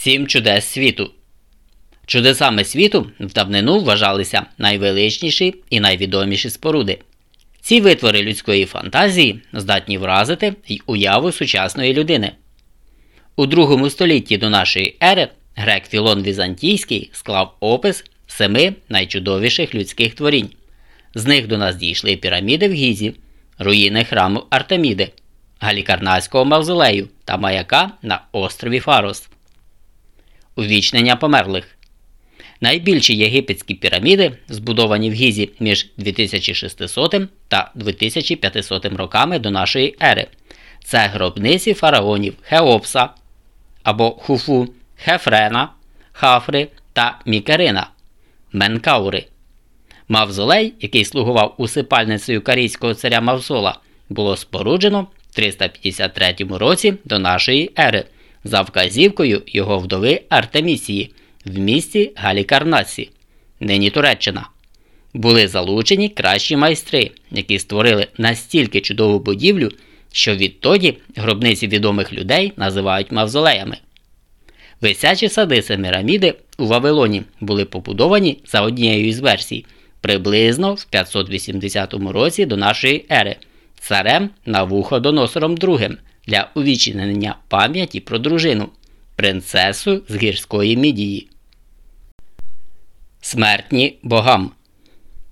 Сім чудес світу. Чудесами світу в давнину вважалися найвеличніші і найвідоміші споруди. Ці витвори людської фантазії здатні вразити й уяву сучасної людини. У другому столітті до нашої ери грек Філон Візантійський склав опис семи найчудовіших людських творінь. З них до нас дійшли піраміди в Гізі, руїни храму Артеміди, Галікарнацького мавзолею та маяка на острові Фарос. Увічнення померлих. Найбільші єгипетські піраміди, збудовані в Гізі між 2600 та 2500 роками до нашої ери. Це гробниці фараонів Хеопса або Хуфу, Хефрена, Хафри та Мікерина, Менкаури. Мавзолей, який слугував усипальницею карійського царя Мавзола, було споруджено в 353 році до нашої ери за вказівкою його вдови Артемісії в місті Галікарнасі, нині Туреччина. Були залучені кращі майстри, які створили настільки чудову будівлю, що відтоді гробниці відомих людей називають мавзолеями. Висячі сади Семираміди у Вавилоні були побудовані за однією із версій приблизно в 580 році до нашої ери царем Навуходоносором II для увічнення пам'яті про дружину, принцесу з гірської мідії. Смертні богам.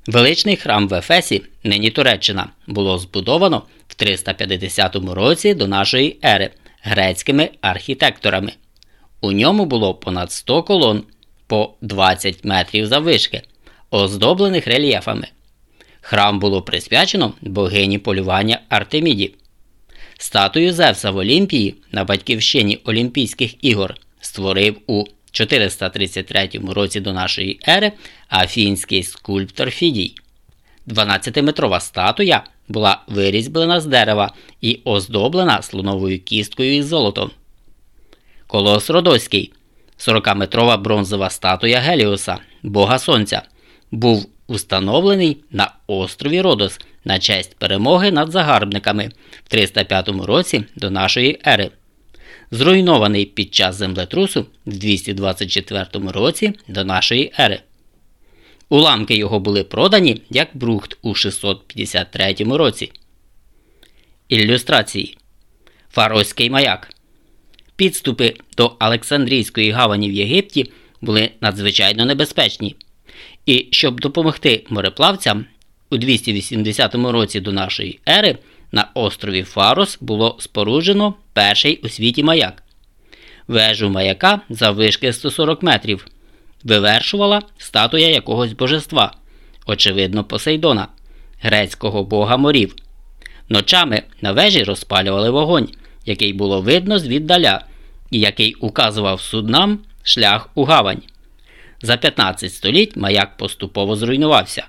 Величний храм в Ефесі, нині Туреччина, було збудовано в 350 році до нашої ери грецькими архітекторами. У ньому було понад 100 колон по 20 метрів заввишки, оздоблених рельєфами. Храм було присвячено богині полювання Артеміді. Статую Зевса в Олімпії на батьківщині Олімпійських ігор створив у 433 році до нашої ери афінський скульптор Фідій. 12-метрова статуя була вирізблена з дерева і оздоблена слоновою кісткою із золотом. Колос Родоський 40-метрова бронзова статуя Геліуса, Бога Сонця, був установлений на острові Родос на честь перемоги над загарбниками в 305 році до нашої ери. Зруйнований під час землетрусу в 224 році до нашої ери. Уламки його були продані як брухт у 653 році. Ілюстрації Фароський маяк. Підступи до Олександрійської гавані в Єгипті були надзвичайно небезпечні. І щоб допомогти мореплавцям, у 280 році до нашої ери на острові Фарос було споруджено перший у світі маяк. Вежу маяка заввишки 140 метрів вивершувала статуя якогось божества, очевидно, Посейдона, грецького бога морів. Ночами на вежі розпалювали вогонь, який було видно звіддаля, і який указував суднам шлях у гавань. За 15 століть маяк поступово зруйнувався.